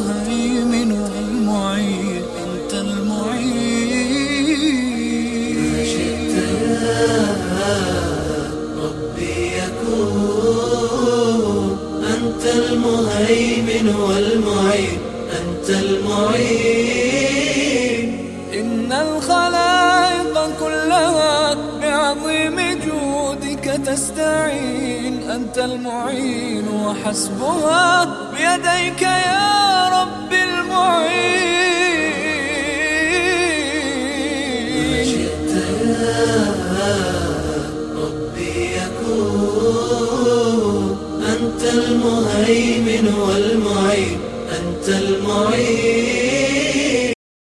المهيمن المعين أنت المعين. ما شئت يا ربي يكون أنت المهيمن والمعين أنت المعين. إن الخلائق كلها بعظيم جودك تستعين أنت المعين وحسبها بيديك أنت المهيمن والمعين أنت المعين.